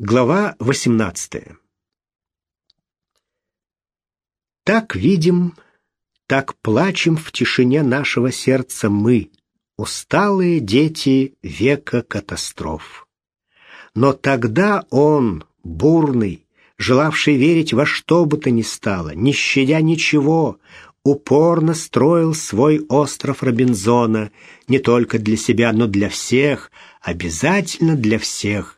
Глава 18 Так видим, так плачем в тишине нашего сердца мы, усталые дети века катастроф. Но тогда он, бурный, желавший верить во что бы то ни стало, не щадя ничего, упорно строил свой остров Робинзона не только для себя, но для всех, обязательно для всех,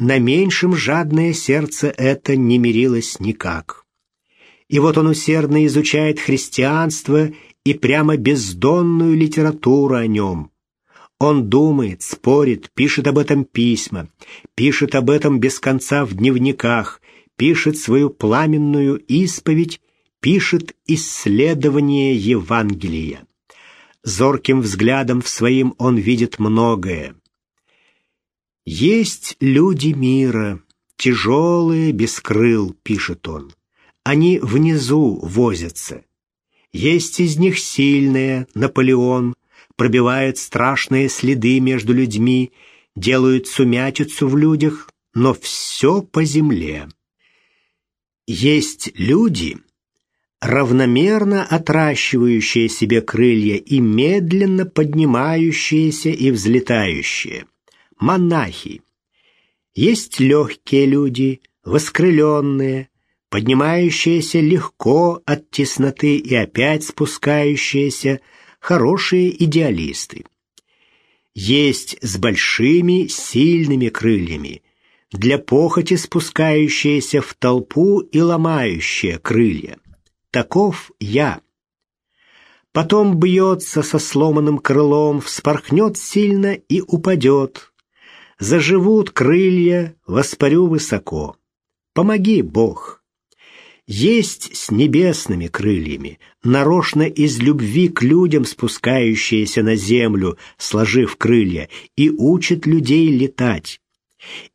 на меньшем жадное сердце это не мирилось никак. И вот он усердно изучает христианство и прямо бездонную литературу о нем. Он думает, спорит, пишет об этом письма, пишет об этом без конца в дневниках, пишет свою пламенную исповедь, пишет исследование Евангелия. Зорким взглядом в своим он видит многое. «Есть люди мира, тяжелые, без крыл», — пишет он. «Они внизу возятся. Есть из них сильные, Наполеон, пробивает страшные следы между людьми, делают сумятицу в людях, но все по земле. Есть люди, равномерно отращивающие себе крылья и медленно поднимающиеся и взлетающие монахи. Есть легкие люди, воскрыленные, поднимающиеся легко от тесноты и опять спускающиеся, хорошие идеалисты. Есть с большими, сильными крыльями, для похоти спускающиеся в толпу и ломающие крылья. Таков я. Потом бьется со сломанным крылом, вспорхнет сильно и упадет, Заживут крылья, воспарю высоко. Помоги, Бог. Есть с небесными крыльями, нарочно из любви к людям спускающиеся на землю, сложив крылья, и учат людей летать.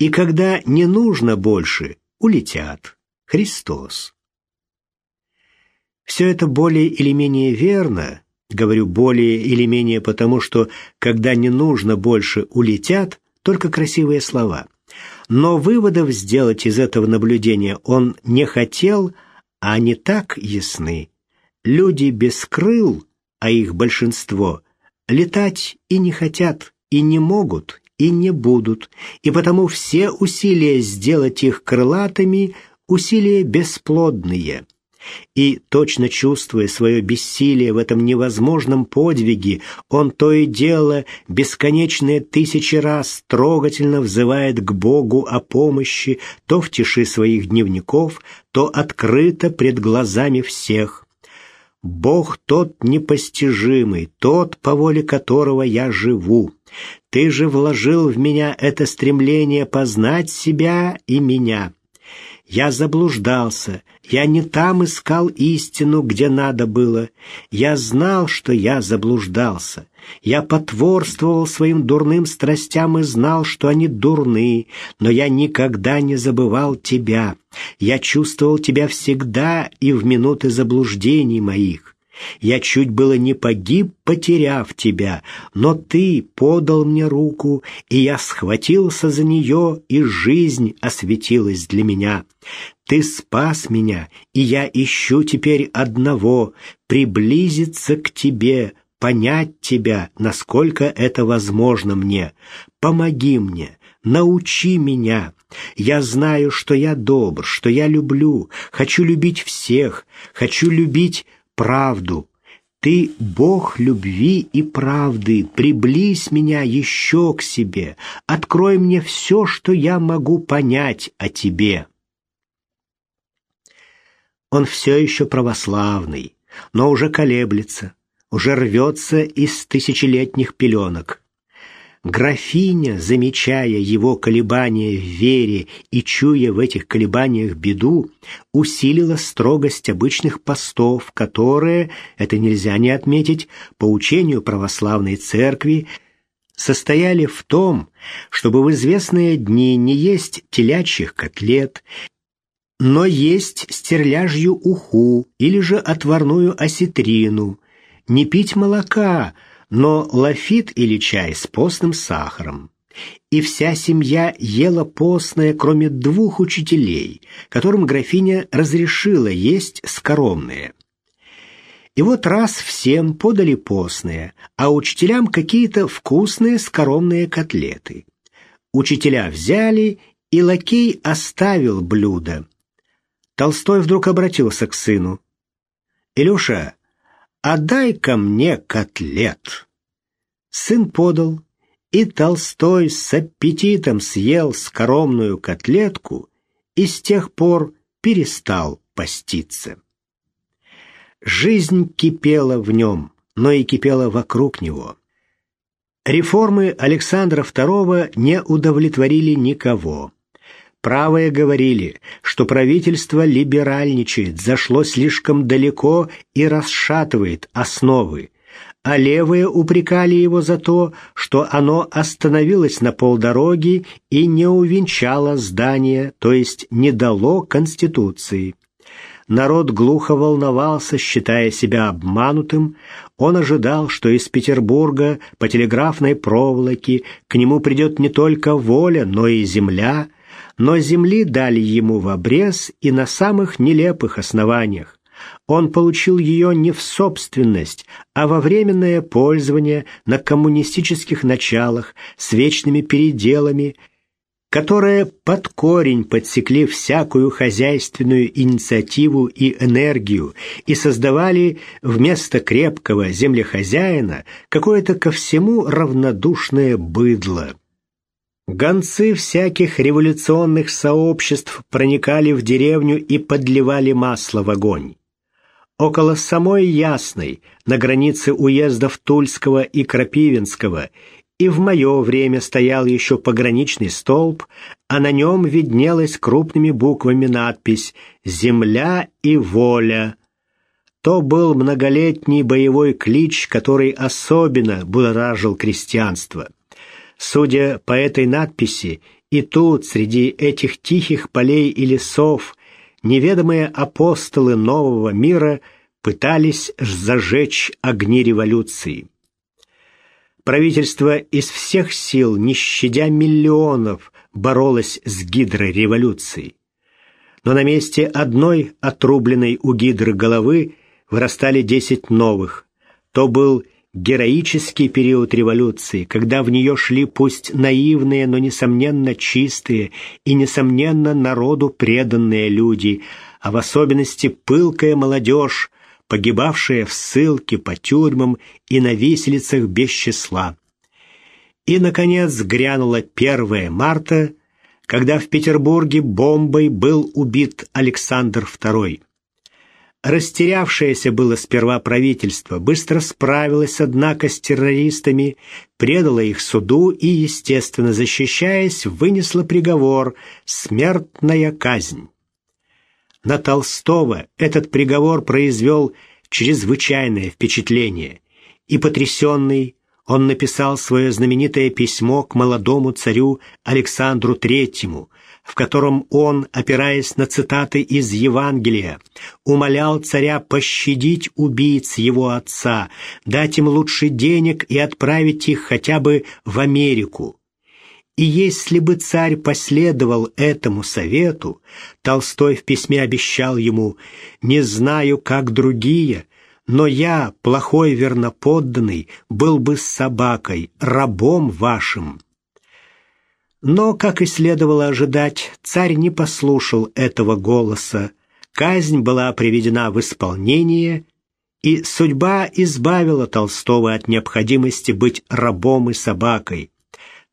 И когда не нужно больше, улетят. Христос. Все это более или менее верно, говорю более или менее потому, что когда не нужно больше улетят, только красивые слова. Но выводов сделать из этого наблюдения он не хотел, а они так ясны. Люди без крыл, а их большинство, летать и не хотят, и не могут, и не будут, и потому все усилия сделать их крылатыми – усилия бесплодные – и, точно чувствуя свое бессилие в этом невозможном подвиге, он то и дело бесконечные тысячи раз трогательно взывает к Богу о помощи, то в тиши своих дневников, то открыто пред глазами всех. Бог тот непостижимый, тот, по воле которого я живу. Ты же вложил в меня это стремление познать себя и меня. Я заблуждался, я не там искал истину, где надо было. Я знал, что я заблуждался. Я потворствовал своим дурным страстям и знал, что они дурны, но я никогда не забывал тебя. Я чувствовал тебя всегда и в минуты заблуждений моих. Я чуть было не погиб, потеряв тебя, но ты подал мне руку, и я схватился за нее, и жизнь осветилась для меня. Ты спас меня, и я ищу теперь одного — приблизиться к тебе, понять тебя, насколько это возможно мне. Помоги мне, научи меня. Я знаю, что я добр, что я люблю, хочу любить всех, хочу любить правду. Ты Бог любви и правды, приблизь меня еще к себе, открой мне все, что я могу понять о тебе. Он все еще православный, но уже колеблется, уже рвется из тысячелетних пеленок. Графиня, замечая его колебания в вере и чуя в этих колебаниях беду, усилила строгость обычных постов, которые, это нельзя не отметить, по учению православной церкви, состояли в том, чтобы в известные дни не есть телячьих котлет, но есть стерляжью уху или же отварную осетрину, не пить молока – но лафит или чай с постным сахаром. и вся семья ела постное, кроме двух учителей, которым графиня разрешила есть скоромные. И вот раз всем подали постное, а учителям какие-то вкусные скоромные котлеты. Учителя взяли, и лакей оставил блюдо. Толстой вдруг обратился к сыну. «Илюша, отдай-ка мне котлет». Сын подал, и Толстой с аппетитом съел скоромную котлетку и с тех пор перестал поститься. Жизнь кипела в нем, но и кипела вокруг него. Реформы Александра II не удовлетворили никого. Правые говорили, что правительство либеральничает, зашло слишком далеко и расшатывает основы, а левые упрекали его за то, что оно остановилось на полдороги и не увенчало здание, то есть не дало Конституции. Народ глухо волновался, считая себя обманутым. Он ожидал, что из Петербурга по телеграфной проволоке к нему придет не только воля, но и земля. Но земли дали ему в обрез и на самых нелепых основаниях. Он получил ее не в собственность, а во временное пользование на коммунистических началах с вечными переделами, которые под корень подсекли всякую хозяйственную инициативу и энергию и создавали вместо крепкого землехозяина какое-то ко всему равнодушное быдло. Гонцы всяких революционных сообществ проникали в деревню и подливали масло в огонь. Около самой Ясной, на границе уездов Тульского и Крапивинского, и в мое время стоял еще пограничный столб, а на нем виднелась крупными буквами надпись «Земля и воля». То был многолетний боевой клич, который особенно будоражил крестьянство. Судя по этой надписи, и тут, среди этих тихих полей и лесов, неведомые апостолы нового мира пытались зажечь огни революции. Правительство из всех сил, не щадя миллионов, боролось с гидрой революции. Но на месте одной отрубленной у гидры головы вырастали десять новых. То был героический период революции, когда в нее шли пусть наивные, но несомненно чистые и несомненно народу преданные люди, а в особенности пылкая молодежь, погибавшая в ссылке по тюрьмам и на виселицах без числа. И, наконец, грянуло 1 марта, когда в Петербурге бомбой был убит Александр II. Растерявшееся было сперва правительство быстро справилось, однако, с террористами, предало их суду и, естественно, защищаясь, вынесло приговор «Смертная казнь». На Толстого этот приговор произвел чрезвычайное впечатление, и потрясенный он написал свое знаменитое письмо к молодому царю Александру Третьему, в котором он, опираясь на цитаты из Евангелия, умолял царя пощадить убийц его отца, дать им лучше денег и отправить их хотя бы в Америку. И если бы царь последовал этому совету, Толстой в письме обещал ему «Не знаю, как другие, но я, плохой верноподданный, был бы собакой, рабом вашим». Но, как и следовало ожидать, царь не послушал этого голоса. Казнь была приведена в исполнение, и судьба избавила Толстого от необходимости быть рабом и собакой.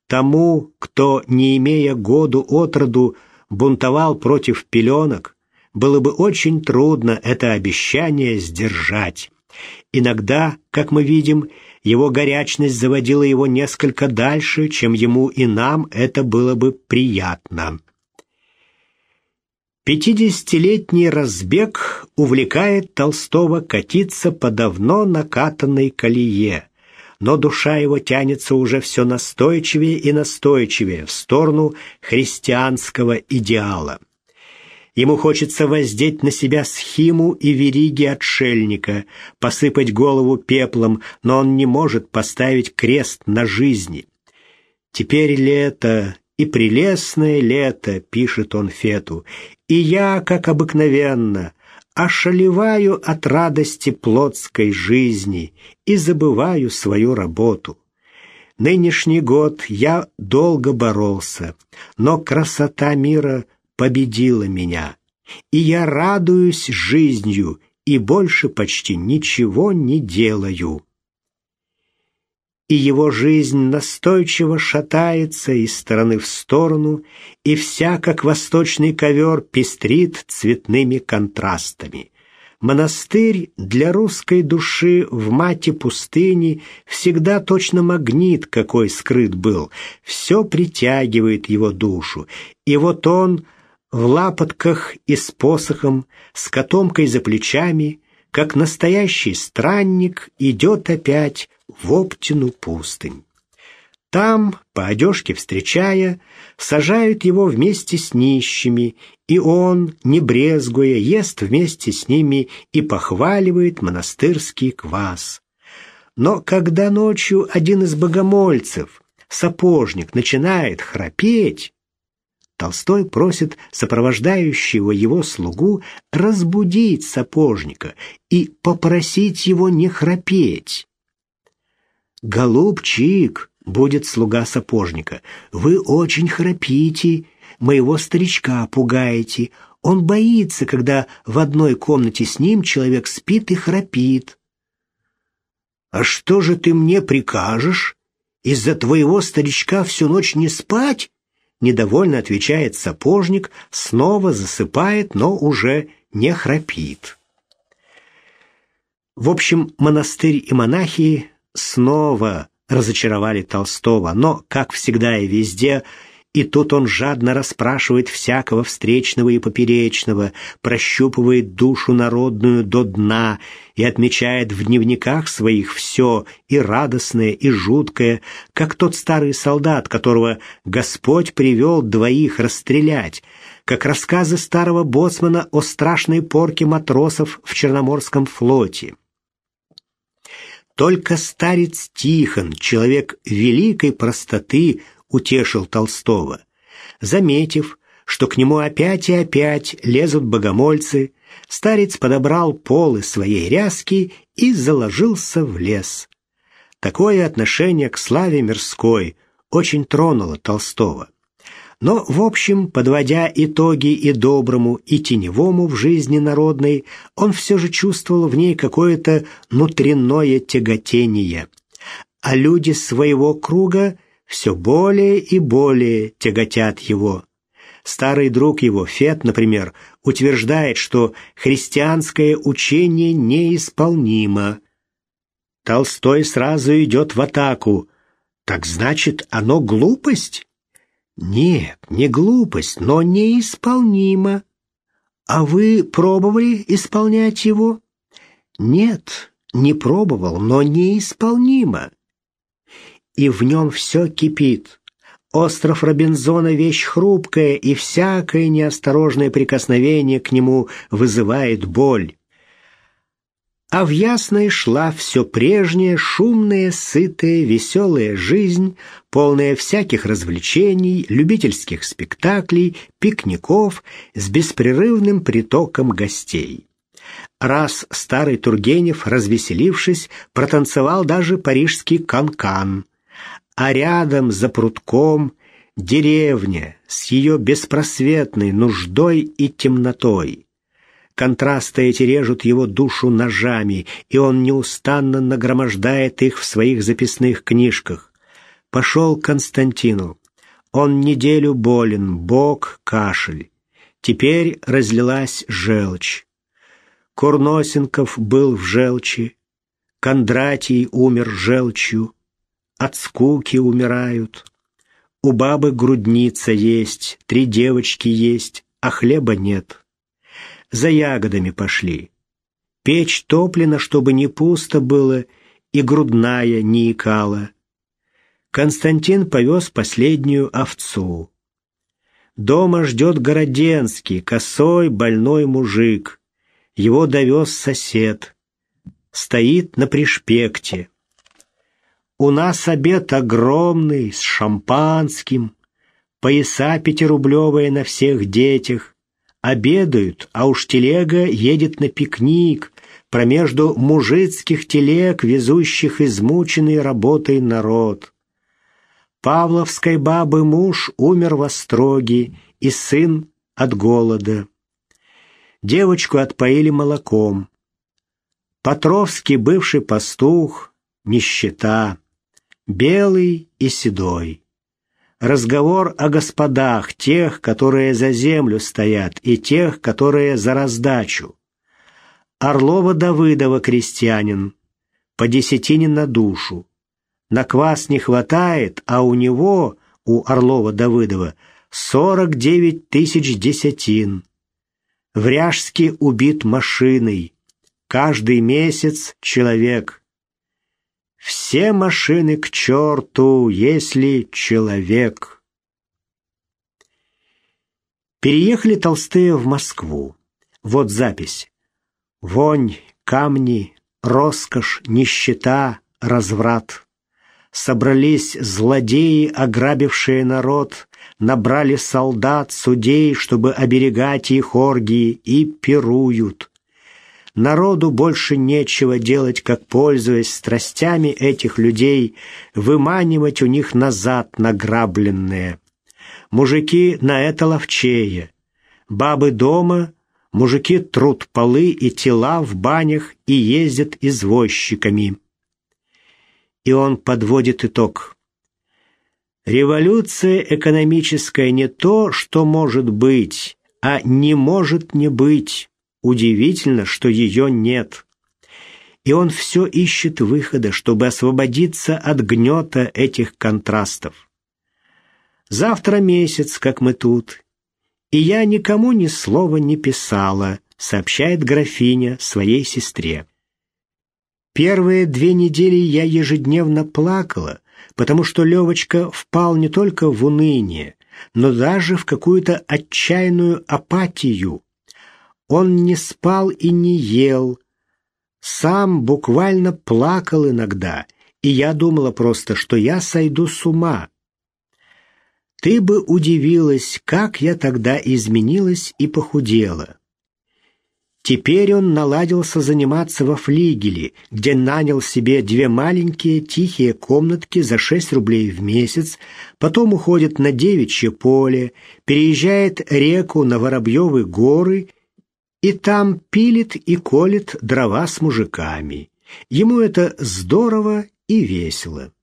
Тому, кто, не имея году от роду, бунтовал против пеленок, было бы очень трудно это обещание сдержать. Иногда, как мы видим, его горячность заводила его несколько дальше, чем ему и нам это было бы приятно. Пятидесятилетний разбег увлекает Толстого катиться по давно накатанной колее, но душа его тянется уже все настойчивее и настойчивее в сторону христианского идеала. Ему хочется воздеть на себя схиму и вериги отшельника, посыпать голову пеплом, но он не может поставить крест на жизни. Теперь лето, и прелестное лето, пишет он Фету, и я, как обыкновенно, ошалеваю от радости плотской жизни и забываю свою работу. Нынешний год я долго боролся, но красота мира победила меня, и я радуюсь жизнью и больше почти ничего не делаю. И его жизнь настойчиво шатается из стороны в сторону, и вся, как восточный ковер, пестрит цветными контрастами. Монастырь для русской души в мате пустыни всегда точно магнит, какой скрыт был, все притягивает его душу, и вот он в лапотках и с посохом, с котомкой за плечами, как настоящий странник, идет опять в Оптину пустынь. Там, по одежке встречая, сажают его вместе с нищими, и он, не брезгуя, ест вместе с ними и похваливает монастырский квас. Но когда ночью один из богомольцев, сапожник, начинает храпеть, Толстой просит сопровождающего его слугу разбудить сапожника и попросить его не храпеть. «Голубчик!» — будет слуга сапожника. «Вы очень храпите, моего старичка пугаете. Он боится, когда в одной комнате с ним человек спит и храпит». «А что же ты мне прикажешь? Из-за твоего старичка всю ночь не спать?» Недовольно отвечает сапожник, снова засыпает, но уже не храпит. В общем, монастырь и монахи снова разочаровали Толстого, но, как всегда и везде, и тут он жадно расспрашивает всякого встречного и поперечного, прощупывает душу народную до дна и отмечает в дневниках своих все, и радостное, и жуткое, как тот старый солдат, которого Господь привел двоих расстрелять, как рассказы старого боцмана о страшной порке матросов в Черноморском флоте. Только старец Тихон, человек великой простоты, утешил Толстого. Заметив, что к нему опять и опять лезут богомольцы, старец подобрал полы своей ряски и заложился в лес. Такое отношение к славе мирской очень тронуло Толстого. Но, в общем, подводя итоги и доброму, и теневому в жизни народной, он все же чувствовал в ней какое-то внутреннее тяготение. А люди своего круга все более и более тяготят его. Старый друг его, Фет, например, утверждает, что христианское учение неисполнимо. Толстой сразу идет в атаку. Так значит, оно глупость? Нет, не глупость, но неисполнимо. А вы пробовали исполнять его? Нет, не пробовал, но неисполнимо. И в нем все кипит. Остров Робинзона — вещь хрупкая, и всякое неосторожное прикосновение к нему вызывает боль а в Ясной шла все прежняя, шумная, сытая, веселая жизнь, полная всяких развлечений, любительских спектаклей, пикников с беспрерывным притоком гостей. Раз старый Тургенев, развеселившись, протанцевал даже парижский канкан, а рядом за прутком деревня с ее беспросветной нуждой и темнотой. Контрасты эти режут его душу ножами, и он неустанно нагромождает их в своих записных книжках. Пошел Константину. Он неделю болен, бок, кашель. Теперь разлилась желчь. Курносенков был в желчи, Кондратий умер желчью, от скуки умирают. У бабы грудница есть, три девочки есть, а хлеба нет за ягодами пошли. Печь топлена, чтобы не пусто было, и грудная не икала. Константин повез последнюю овцу. Дома ждет Городенский, косой, больной мужик. Его довез сосед. Стоит на пришпекте. У нас обед огромный, с шампанским, пояса пятирублевые на всех детях. Обедают, а уж телега едет на пикник, промежду мужицких телег, везущих измученный работой народ. Павловской бабы муж умер во строге, и сын от голода. Девочку отпоили молоком. Патровский бывший пастух, нищета, белый и седой. Разговор о господах, тех, которые за землю стоят, и тех, которые за раздачу. Орлова-Давыдова крестьянин, по десятине на душу. На квас не хватает, а у него, у Орлова-Давыдова, сорок девять тысяч десятин. Вряжский убит машиной. Каждый месяц человек. Все машины к черту, если человек. Переехали Толстые в Москву. Вот запись. Вонь, камни, роскошь, нищета, разврат. Собрались злодеи, ограбившие народ, набрали солдат, судей, чтобы оберегать их оргии, и пируют. Народу больше нечего делать, как, пользуясь страстями этих людей, выманивать у них назад награбленное. Мужики на это ловчее. Бабы дома, мужики трут полы и тела в банях и ездят извозчиками. И он подводит итог. Революция экономическая не то, что может быть, а не может не быть. Удивительно, что ее нет. И он все ищет выхода, чтобы освободиться от гнета этих контрастов. Завтра месяц, как мы тут, и я никому ни слова не писала, сообщает графиня своей сестре. Первые две недели я ежедневно плакала, потому что Левочка впал не только в уныние, но даже в какую-то отчаянную апатию, он не спал и не ел, сам буквально плакал иногда, и я думала просто, что я сойду с ума. Ты бы удивилась, как я тогда изменилась и похудела. Теперь он наладился заниматься во флигеле, где нанял себе две маленькие тихие комнатки за 6 рублей в месяц, потом уходит на девичье поле, переезжает реку на Воробьевы горы и там пилит и колет дрова с мужиками. Ему это здорово и весело.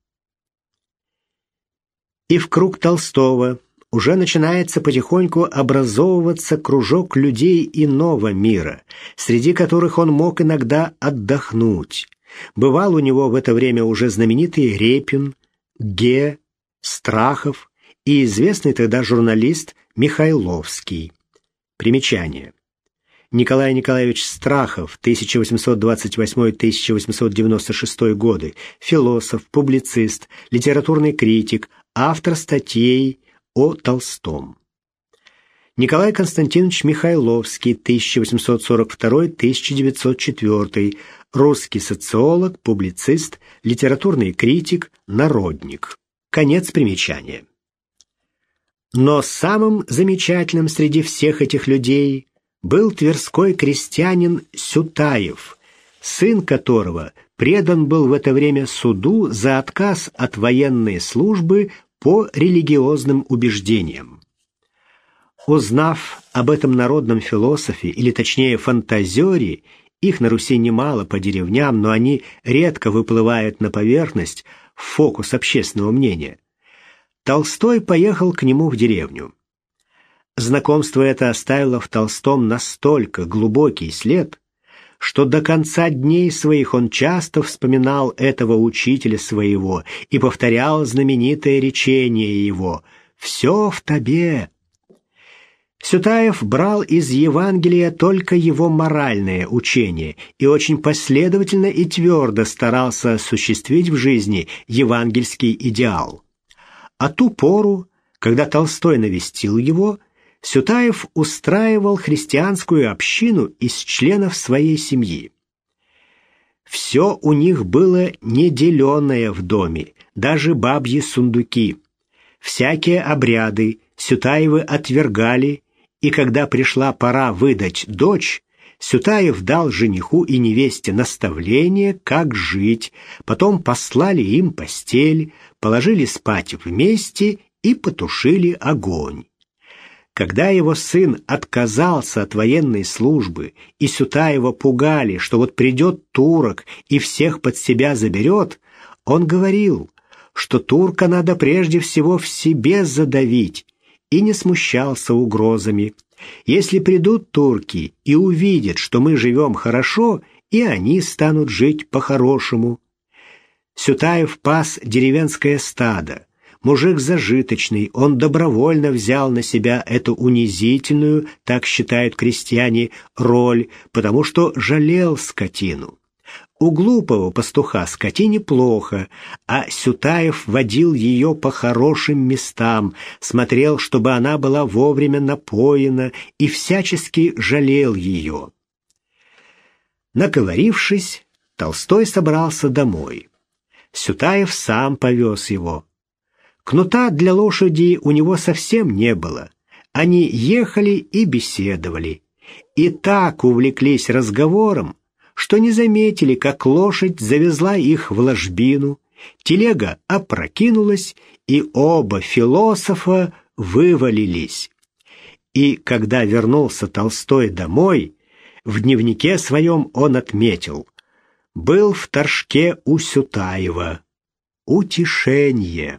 И в круг Толстого уже начинается потихоньку образовываться кружок людей иного мира, среди которых он мог иногда отдохнуть. Бывал у него в это время уже знаменитый Репин, Ге, Страхов и известный тогда журналист Михайловский. Примечание. Николай Николаевич Страхов, 1828-1896 годы, философ, публицист, литературный критик, автор статей о Толстом. Николай Константинович Михайловский, 1842-1904, русский социолог, публицист, литературный критик, народник. Конец примечания. Но самым замечательным среди всех этих людей был тверской крестьянин Сютаев, сын которого предан был в это время суду за отказ от военной службы по религиозным убеждениям. Узнав об этом народном философе, или точнее фантазере, их на Руси немало по деревням, но они редко выплывают на поверхность, в фокус общественного мнения, Толстой поехал к нему в деревню. Знакомство это оставило в Толстом настолько глубокий след, что до конца дней своих он часто вспоминал этого учителя своего и повторял знаменитое речение его «Все в тебе». Сютаев брал из Евангелия только его моральное учение и очень последовательно и твердо старался осуществить в жизни евангельский идеал. А ту пору, когда Толстой навестил его – Сютаев устраивал христианскую общину из членов своей семьи. Все у них было неделенное в доме, даже бабьи сундуки. Всякие обряды Сютаевы отвергали, и когда пришла пора выдать дочь, Сютаев дал жениху и невесте наставление, как жить, потом послали им постель, положили спать вместе и потушили огонь. Когда его сын отказался от военной службы, и Сютаева пугали, что вот придет турок и всех под себя заберет, он говорил, что турка надо прежде всего в себе задавить, и не смущался угрозами. Если придут турки и увидят, что мы живем хорошо, и они станут жить по-хорошему. Сютаев пас деревенское стадо. Мужик зажиточный, он добровольно взял на себя эту унизительную, так считают крестьяне, роль, потому что жалел скотину. У глупого пастуха скотине плохо, а Сютаев водил ее по хорошим местам, смотрел, чтобы она была вовремя напоена и всячески жалел ее. Наговорившись, Толстой собрался домой. Сютаев сам повез его. Кнута для лошади у него совсем не было. Они ехали и беседовали. И так увлеклись разговором, что не заметили, как лошадь завезла их в ложбину, телега опрокинулась, и оба философа вывалились. И когда вернулся Толстой домой, в дневнике своем он отметил «Был в Торжке у Сютаева. Утешение».